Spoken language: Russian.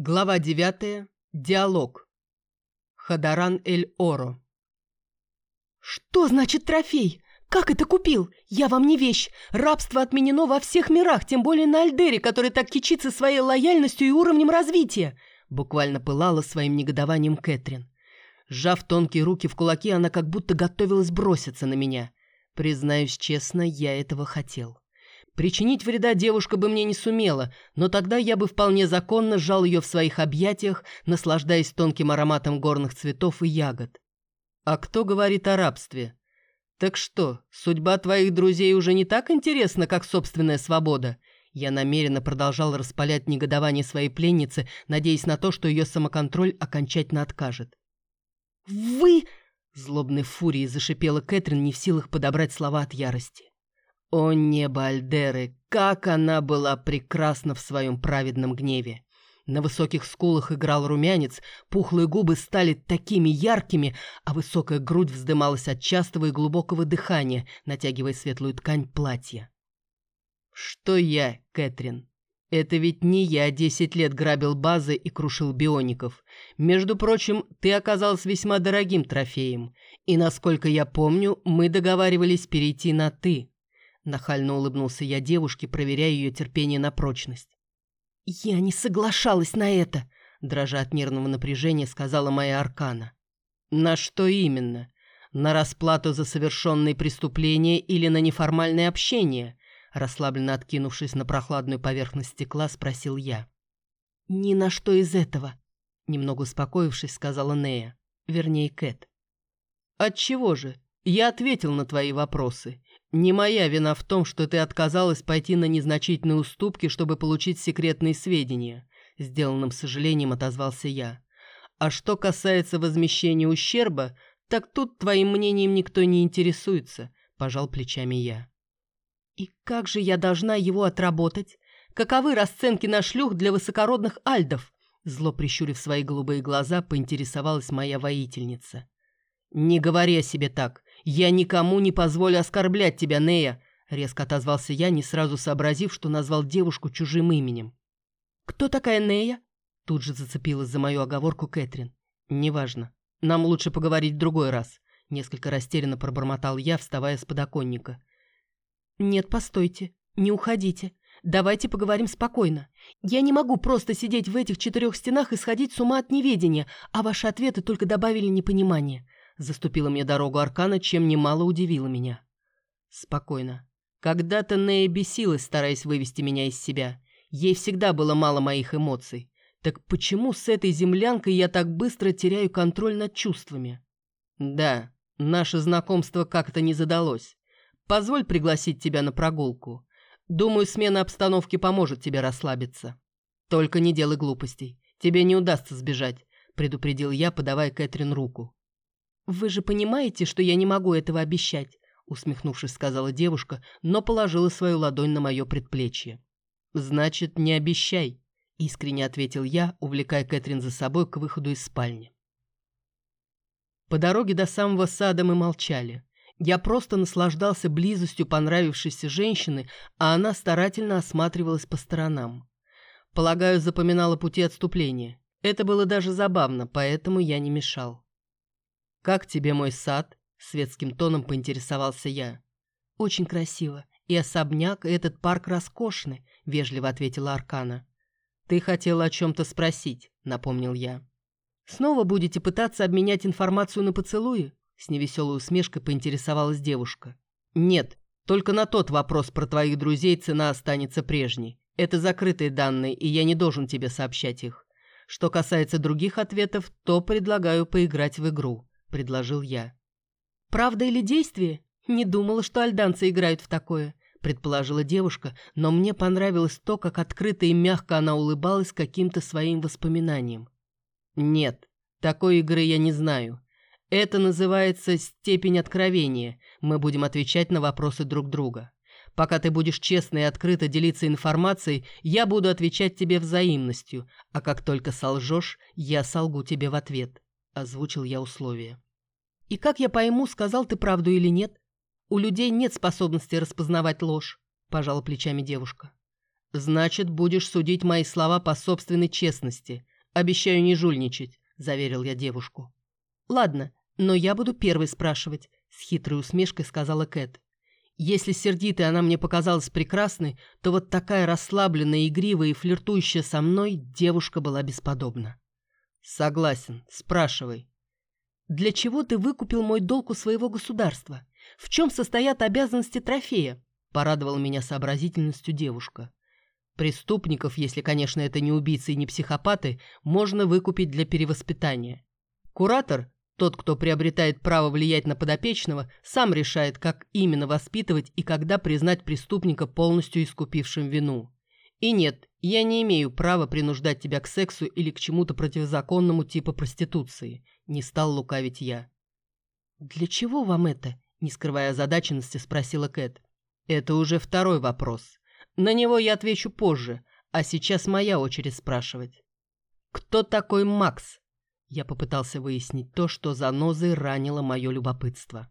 Глава 9. Диалог. Хадаран Эль-Оро. «Что значит трофей? Как это купил? Я вам не вещь. Рабство отменено во всех мирах, тем более на Альдере, который так кичится своей лояльностью и уровнем развития!» Буквально пылала своим негодованием Кэтрин. Сжав тонкие руки в кулаки, она как будто готовилась броситься на меня. Признаюсь честно, я этого хотел. Причинить вреда девушка бы мне не сумела, но тогда я бы вполне законно сжал ее в своих объятиях, наслаждаясь тонким ароматом горных цветов и ягод. А кто говорит о рабстве? Так что, судьба твоих друзей уже не так интересна, как собственная свобода? Я намеренно продолжал распалять негодование своей пленницы, надеясь на то, что ее самоконтроль окончательно откажет. «Вы...» — злобной фурией зашипела Кэтрин, не в силах подобрать слова от ярости. О небо Альдеры, как она была прекрасна в своем праведном гневе! На высоких скулах играл румянец, пухлые губы стали такими яркими, а высокая грудь вздымалась от частого и глубокого дыхания, натягивая светлую ткань платья. «Что я, Кэтрин? Это ведь не я десять лет грабил базы и крушил биоников. Между прочим, ты оказалась весьма дорогим трофеем, и, насколько я помню, мы договаривались перейти на «ты». Нахально улыбнулся я девушке, проверяя ее терпение на прочность. «Я не соглашалась на это», — дрожа от нервного напряжения, сказала моя Аркана. «На что именно? На расплату за совершенные преступления или на неформальное общение?» Расслабленно откинувшись на прохладную поверхность стекла, спросил я. «Ни на что из этого», — немного успокоившись, сказала Нея. Вернее, Кэт. «Отчего же? Я ответил на твои вопросы. Не моя вина в том, что ты отказалась пойти на незначительные уступки, чтобы получить секретные сведения. Сделанным сожалением отозвался я. А что касается возмещения ущерба, так тут твоим мнением никто не интересуется, пожал плечами я. И как же я должна его отработать? Каковы расценки на шлюх для высокородных альдов? Зло прищурив свои голубые глаза, поинтересовалась моя воительница. «Не говори о себе так. «Я никому не позволю оскорблять тебя, Нея!» Резко отозвался я, не сразу сообразив, что назвал девушку чужим именем. «Кто такая Нея?» Тут же зацепилась за мою оговорку Кэтрин. «Неважно. Нам лучше поговорить в другой раз», — несколько растерянно пробормотал я, вставая с подоконника. «Нет, постойте. Не уходите. Давайте поговорим спокойно. Я не могу просто сидеть в этих четырех стенах и сходить с ума от неведения, а ваши ответы только добавили непонимания. Заступила мне дорогу Аркана, чем немало удивила меня. Спокойно. Когда-то Нея бесилась, стараясь вывести меня из себя. Ей всегда было мало моих эмоций. Так почему с этой землянкой я так быстро теряю контроль над чувствами? Да, наше знакомство как-то не задалось. Позволь пригласить тебя на прогулку. Думаю, смена обстановки поможет тебе расслабиться. Только не делай глупостей. Тебе не удастся сбежать, предупредил я, подавая Кэтрин руку. «Вы же понимаете, что я не могу этого обещать», усмехнувшись, сказала девушка, но положила свою ладонь на мое предплечье. «Значит, не обещай», — искренне ответил я, увлекая Кэтрин за собой к выходу из спальни. По дороге до самого сада мы молчали. Я просто наслаждался близостью понравившейся женщины, а она старательно осматривалась по сторонам. Полагаю, запоминала пути отступления. Это было даже забавно, поэтому я не мешал. «Как тебе мой сад?» — светским тоном поинтересовался я. «Очень красиво. И особняк, и этот парк роскошны», — вежливо ответила Аркана. «Ты хотела о чем-то спросить», — напомнил я. «Снова будете пытаться обменять информацию на поцелуи?» С невеселой усмешкой поинтересовалась девушка. «Нет, только на тот вопрос про твоих друзей цена останется прежней. Это закрытые данные, и я не должен тебе сообщать их. Что касается других ответов, то предлагаю поиграть в игру. — предложил я. «Правда или действие? Не думала, что альданцы играют в такое», — предположила девушка, но мне понравилось то, как открыто и мягко она улыбалась каким-то своим воспоминанием. «Нет, такой игры я не знаю. Это называется степень откровения. Мы будем отвечать на вопросы друг друга. Пока ты будешь честно и открыто делиться информацией, я буду отвечать тебе взаимностью, а как только солжешь, я солгу тебе в ответ» озвучил я условие. «И как я пойму, сказал ты правду или нет? У людей нет способности распознавать ложь», – пожала плечами девушка. «Значит, будешь судить мои слова по собственной честности», Обещаю не жульничать», — заверил я девушку. «Ладно, но я буду первой спрашивать», — с хитрой усмешкой сказала Кэт. Если сердитой она мне показалась прекрасной, то вот такая расслабленная, игривая и флиртующая со мной девушка была бесподобна. «Согласен. Спрашивай». «Для чего ты выкупил мой долг у своего государства? В чем состоят обязанности трофея?» — порадовала меня сообразительностью девушка. «Преступников, если, конечно, это не убийцы и не психопаты, можно выкупить для перевоспитания. Куратор тот, кто приобретает право влиять на подопечного, сам решает, как именно воспитывать и когда признать преступника полностью искупившим вину. И нет, я не имею права принуждать тебя к сексу или к чему-то противозаконному типа проституции. Не стал лукавить я. «Для чего вам это?» – не скрывая озадаченности, спросила Кэт. «Это уже второй вопрос. На него я отвечу позже, а сейчас моя очередь спрашивать. Кто такой Макс?» Я попытался выяснить то, что занозой ранило мое любопытство.